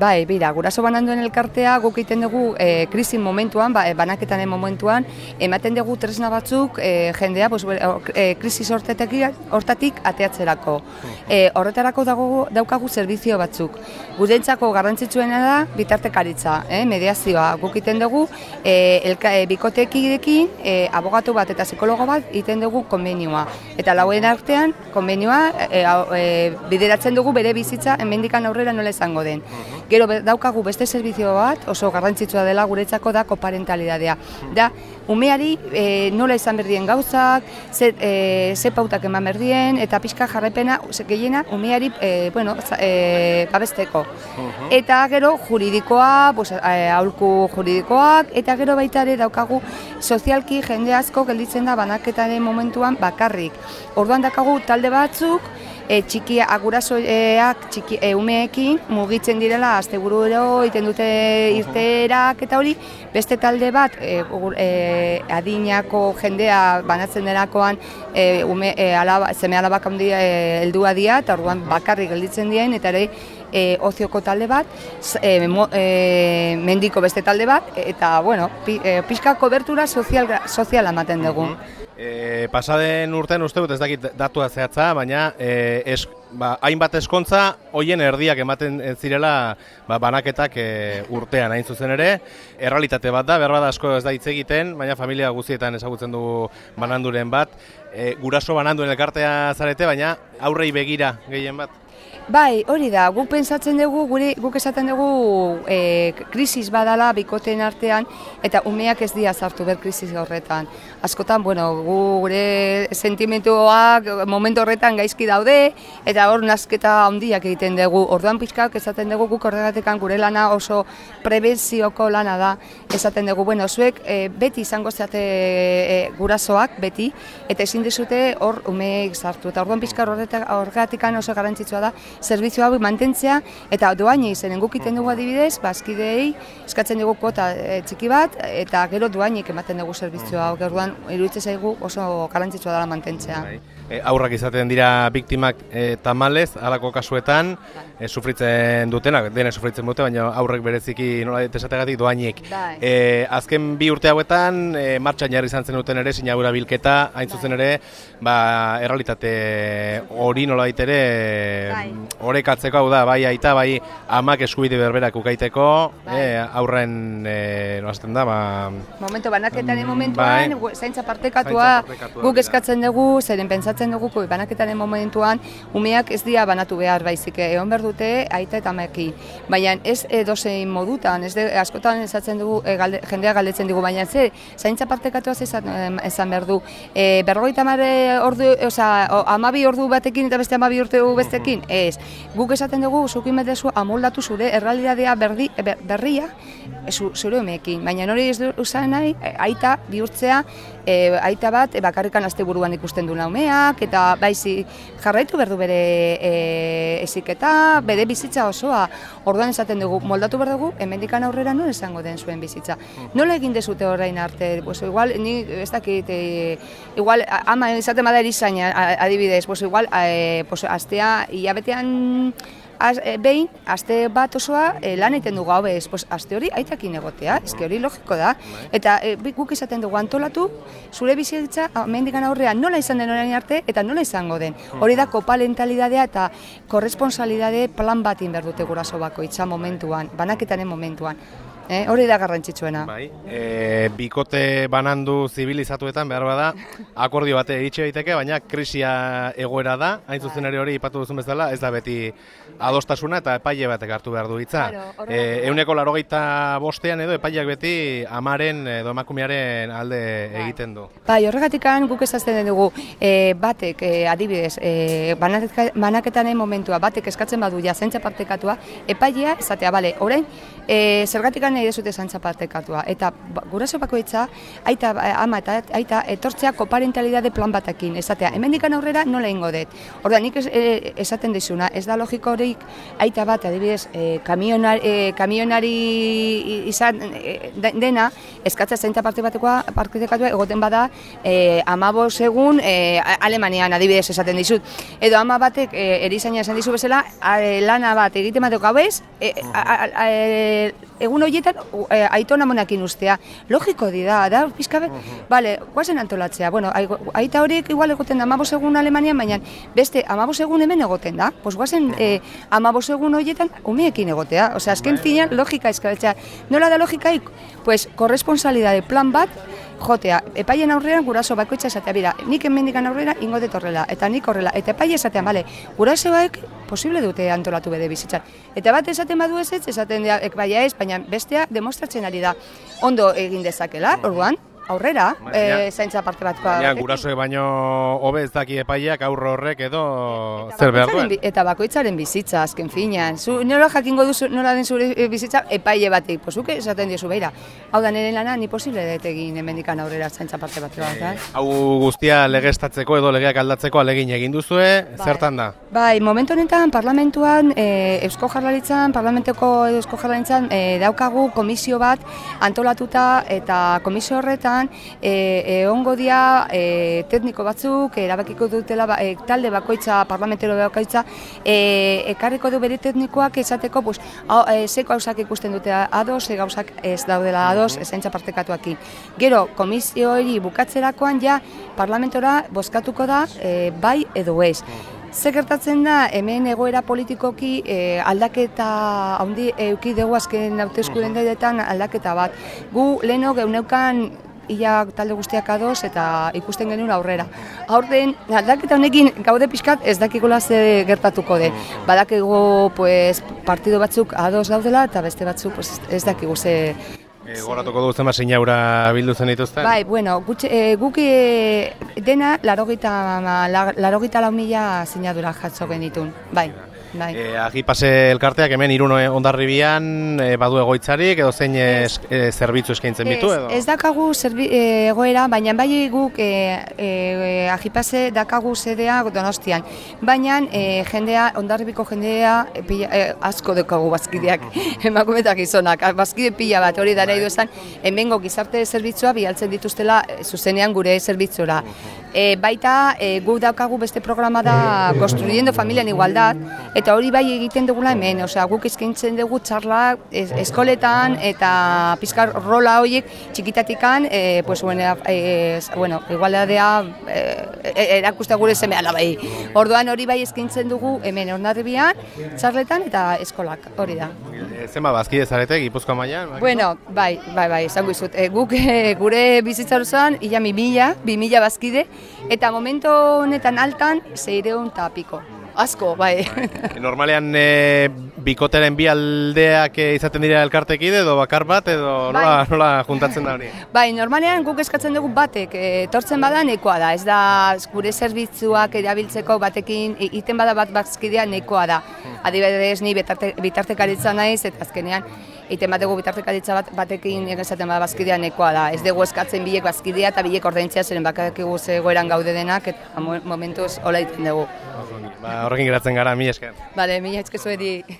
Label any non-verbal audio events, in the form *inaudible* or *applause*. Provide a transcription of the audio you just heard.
Bai, bira, guraso bananduen elkartea guk egiten dugu e, krisi momentuan, ba, e, banaketaren momentuan, ematen dugu tresna batzuk e, jendea pues, e, krisi hortatik ateatzerako. E, horretarako dago, daukagu zerbizio batzuk. Gurentzako garrantzitsuena da bitartekaritza, eh, mediazioa. Guk egiten dugu e, elka, e, bikotekidekin e, abogatu bat eta psikologo bat egiten dugu konbenioa. Eta lauen artean konbenioa e, e, bideratzen dugu bere bizitza hemendikan aurrera nola izango den. Gero daukagu beste zerbizio bat, oso garrantzitsua dela guretzako da koparentalidadea. Da, umeari e, nola izan berdien gauzak, ze, e, ze pautak eman berdien, eta pixka jarrepena, gehiena, umeari e, bueno, e, babesteko. Eta gero juridikoa, pues, aurku juridikoak, eta gero baita ere daukagu sozialki jende asko gelditzen da banaketaren momentuan bakarrik. Orduan dakagu talde batzuk, e, txikia agurasoak txiki e, umeekin mugitzen direla astebururo egiten dute irteerak eta hori beste talde bat e, e, adinako jendea banatzen derakoan e, ume e, alaba seme alabak handia e, heldua dira eta orduan bakarrik gelditzen dien eta ere e, ozioko talde bat, e, e, mendiko beste talde bat, eta, bueno, pi, e, pixka kobertura sozial, sozial ematen dugu. E, pasaden urtean uste dut ez dakit datua zehatza, baina e, es, ba, hainbat eskontza hoien erdiak ematen zirela ba, banaketak e, urtean hain zuzen ere. Errealitate bat da, behar asko ez da hitz egiten, baina familia guztietan ezagutzen du bananduren bat. E, guraso bananduen elkartea zarete, baina aurrei begira gehien bat. Bai, hori da, guk pensatzen dugu, gure, guk esaten dugu e, krisis badala bikoteen artean, eta umeak ez dira zartu ber krisis horretan. Askotan, bueno, gu, gure sentimentuak momentu horretan gaizki daude, eta hor nazketa handiak egiten dugu. Orduan pixkak esaten dugu guk horregatekan gure lana oso prebenzioko lana da. Esaten dugu, bueno, zuek e, beti izango zeate e, gurasoak, beti, eta ezin dizute hor umeek zartu. Eta orduan pixka horregatik oso garantzitsua da, zerbitzu hau mantentzea eta doaini zen engukiten dugu adibidez, bazkideei eskatzen dugu kota e, txiki bat eta gero doainik ematen dugu zerbitzu hau. Gerduan iruditzen zaigu oso garrantzitsua dela mantentzea. Bai. E, aurrak izaten dira biktimak e, tamalez, alako kasuetan, e, sufritzen dutenak, dene sufritzen dute, baina aurrek bereziki nola desategatik doainik. Bai. E, azken bi urte hauetan, e, martxan jarri izan zen duten ere, sinagura bilketa, hain zuzen ere, ba, errealitate hori nola ere, horrek atzeko hau da, bai aita, bai amak eskubide berberak ukaiteko, bai. e, aurren, e, nolazten da, ba... Momento, banaketaren mm, momentuan, bai. zaintza partekatua, guk eskatzen dugu, zeren pentsatzen dugu banaketaren momentuan umeak ez dira banatu behar baizik egon behar dute aita eta ameki. Baina ez edozein modutan, ez de, askotan esatzen dugu e, galde, jendea galdetzen dugu, baina ze zaintza partekatuaz esan, esan behar du. E, berrogeita mare ordu, oza, amabi ordu batekin eta beste amabi urte bestekin, ez. Guk esaten dugu, zukin bedezu amoldatu zure errealidadea berdi, berria zu, zure umeekin. Baina hori ez du nahi, aita bihurtzea, e, aita bat e, bakarrikan azte buruan ikusten du umea, eta baizi jarraitu berdu bere e, eziketa, bere bizitza osoa. Orduan esaten dugu, moldatu behar dugu, hemendikan aurrera non esango den zuen bizitza. Nola egin dezute orain arte? Pues igual, ni ez dakit, e, igual, ama esaten bada erizaina adibidez, pues igual, e, pues, astea, hilabetean az, e, behin, aste bat osoa e, lan egiten dugu hau bez, pues, aste hori aitakin egotea, eske hori logiko da. Bai. Eta e, guk esaten dugu antolatu, zure bizitza, mendikan aurrean nola izan den orain arte, eta nola izango den. Hori da kopalentalidadea eta korresponsalidade plan batin behar dute guraso bako, itza momentuan, banaketaren momentuan. Eh, hori da garrantzitsuena. Bai. E, bikote banandu zibilizatuetan behar bada, akordio bate egitxe daiteke, baina krisia egoera da, hain zuzen ere hori ipatu duzun bezala, ez da beti adostasuna eta epaile batek hartu behar du hitza. Claro, e, euneko larogeita bostean edo epaileak beti amaren edo emakumearen alde egiten du. Bai, horregatik guk ezazten dugu, e, batek e, adibidez, e, banaketaren momentua, batek eskatzen badu jazentza partekatua, epailea, esatea, bale, orain, e, zergatik nahi dezute zantza partekatua. Eta ba, guraso bakoitza, aita, ama eta aita, etortzea koparentalidade plan batekin. Esatea, hemendikan aurrera nola ingo dut. Horda, nik e, esaten dizuna, ez da logiko horik aita bat, adibidez, e, kamionari, e, kamionari izan e, dena, eskatza zaintza parte batekoa, partekatua egoten bada, e, amabo segun e, Alemanian adibidez esaten dizut. Edo ama batek e, erizaina esan dizu bezala, lana bat egiten bat gauez, e, e, egun horietan e, aitona monakin ustea. Logiko di da, da, pizka bet, bale, guazen antolatzea. Bueno, aita horiek igual egoten da amabos egun Alemanian, baina beste amabos egun hemen egoten da. Pues guazen e, amabos egun horietan umeekin egotea. Osea, azken bai. finean logika eskabetzea. Nola da logikaik? Pues, korresponsalidade plan bat, jotea, epaien aurrean guraso bakoitza esatea, bira, nik emendikan aurrera ingo dut horrela, eta nik horrela, eta epaia esatean, bale, gurasoak posible dute antolatu bede bizitzan. Eta bat esaten badu ez ez, esaten da, ek baia ez, baina bestea demostratzen ari da, ondo egin dezakela, orduan, aurrera, e, zaintza parte bat. Baina, gurasoe baino hobe ez daki epaiak aurro horrek edo zer behar duen. Eta bakoitzaren bizitza, azken finean. Zu, nola jakingo duzu, nola den zure bizitza, epaile batik. Pozuke, esaten diozu beira. Hau da, nire lana, ni posible dut egin emendikan aurrera zaintza parte bat. bat eh? Hau guztia legestatzeko edo legeak aldatzeko alegin egin duzue, bai. zertan da? Bai, momentu honetan, parlamentuan, e, Eusko Jarlaritzan, parlamenteko Eusko Jarlaritzan, e, daukagu komisio bat antolatuta eta komisio horretan e, e, dia e, tekniko batzuk, erabakiko dutela ba, e, talde bakoitza, parlamentero bakoitza, e, ekarriko du bere teknikoak esateko, pues, e, ze gauzak ikusten dute ados, ze gauzak ez daudela ados, -hmm. partekatuakin. Gero, komisio hori bukatzerakoan ja parlamentora bozkatuko da e, bai edo ez. Ze gertatzen da, hemen egoera politikoki e, aldaketa, handi euki dugu azken hautezkuden aldaketa bat. Gu leheno geuneukan ia talde guztiak ados eta ikusten genuen aurrera. Aurten, aldaketa honekin gaude pixkat ez dakikola ze gertatuko de. Badakigu pues, partido batzuk ados daudela eta beste batzuk pues, ez dakigu ze E, Goratuko duzen bat sinaura bildu zen dituzten? Bai, bueno, gutxe, e, guk e, dena larogita, larogita lau mila sinadura jatzo genitun, bai. Bai. E, agi pase elkarteak hemen irun ondarribian e, badu egoitzarik edo zein e, zerbitzu eskaintzen bitu edo? Ez dakagu zerbi, egoera, baina bai guk e, e, agi pase dakagu zedea donostian. Baina e, jendea, ondarribiko jendea e, asko dekagu bazkideak, *laughs* emakumetak izonak, bazkide pila bat hori dara edo esan, hemengo gizarte zerbitzua bialtzen dituztela zuzenean gure zerbitzura. E, baita e, guk daukagu beste programa da Construyendo Familia en Igualdad eta hori bai egiten dugula hemen, osea guk eskaintzen dugu txarla eskoletan eta pizkar rola horiek txikitatikan e, pues, bueno, e, bueno, igualdadea e, erakuste gure seme bai. Orduan hori bai eskaintzen dugu hemen Hondarribian, txarletan eta eskolak, hori da. Zenba bazkide zarete Gipuzkoa mailan? Bueno, bai, bai, bai, esango dizut. E, guk e, gure bizitza osoan ia 2000, 2000 bazkide eta momento honetan altan 600 ta piko. Asko, bai. bai. Normalean e, bikoteren bi aldeak izaten dira elkartekide edo bakar bat edo bai. nola, nola juntatzen da hori? *laughs* Bai, normalean guk eskatzen dugu batek etortzen bada nekoa da. Ez da gure zerbitzuak erabiltzeko batekin iten bada bat bazkidea nekoa da. Hmm. Adibidez ni bitartekaritza naiz eta azkenean iten bat dugu bitartekaritza bat batekin esaten bada bazkidea nekoa da. Ez dugu eskatzen bilek bazkidea eta bilek ordaintzea zeren bakakigu zegoeran gaude denak eta momentuz hola iten dugu. Ba, horrekin geratzen gara, mi esker. Bale, mi esker zuedi.